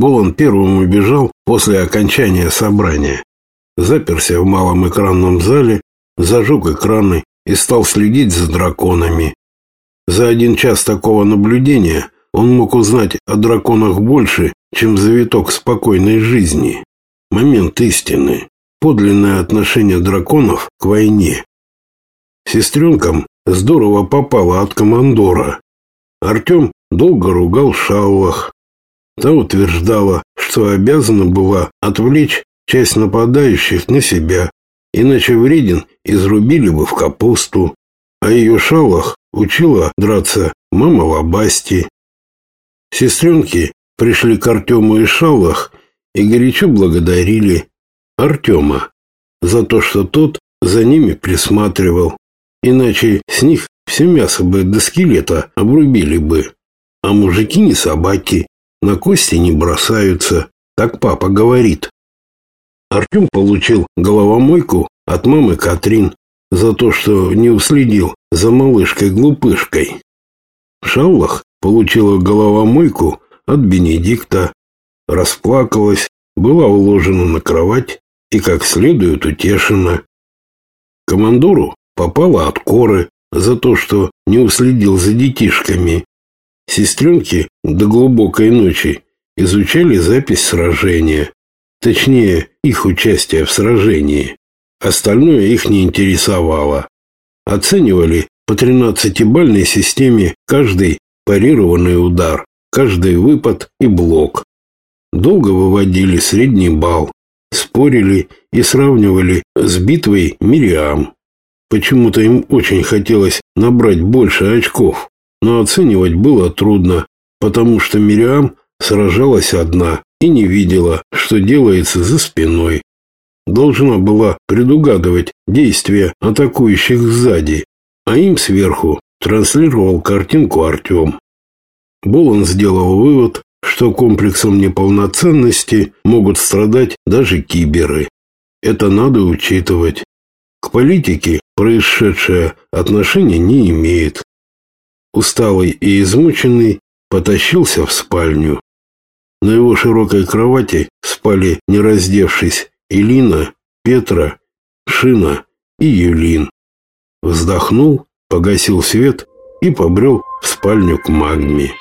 Болон первым убежал после окончания собрания. Заперся в малом экранном зале, зажег экраны и стал следить за драконами. За один час такого наблюдения он мог узнать о драконах больше, чем завиток спокойной жизни. Момент истины. Подлинное отношение драконов к войне. Сестренкам здорово попало от командора. Артем долго ругал Шаллах. Та утверждала, что обязана была отвлечь часть нападающих на себя, иначе вреден изрубили бы в капусту. А ее Шаллах учила драться мама Лабасти. Сестренки пришли к Артему и Шаллах и горячо благодарили Артема за то, что тот за ними присматривал. Иначе с них все мясо бы до скелета обрубили бы. А мужики не собаки, на кости не бросаются, так папа говорит. Артем получил головомойку от мамы Катрин за то, что не уследил за малышкой-глупышкой. Шаллах получила головомойку от Бенедикта, расплакалась, была уложена на кровать и как следует утешена. Командору попала от коры за то, что не уследил за детишками. Сестренки до глубокой ночи изучали запись сражения, точнее, их участие в сражении. Остальное их не интересовало. Оценивали по 13-бальной системе каждый парированный удар, каждый выпад и блок. Долго выводили средний балл, спорили и сравнивали с битвой Мириам. Почему-то им очень хотелось набрать больше очков, но оценивать было трудно, потому что Мириам сражалась одна и не видела, что делается за спиной. Должна была предугадывать действия атакующих сзади, а им сверху транслировал картинку Артем. Болон сделал вывод, что комплексом неполноценности могут страдать даже киберы. Это надо учитывать. К политике происшедшее отношения не имеет. Усталый и измученный потащился в спальню. На его широкой кровати спали, не раздевшись, Илина, Петра, Шина и Юлин. Вздохнул, погасил свет и побрел в спальню к Магме.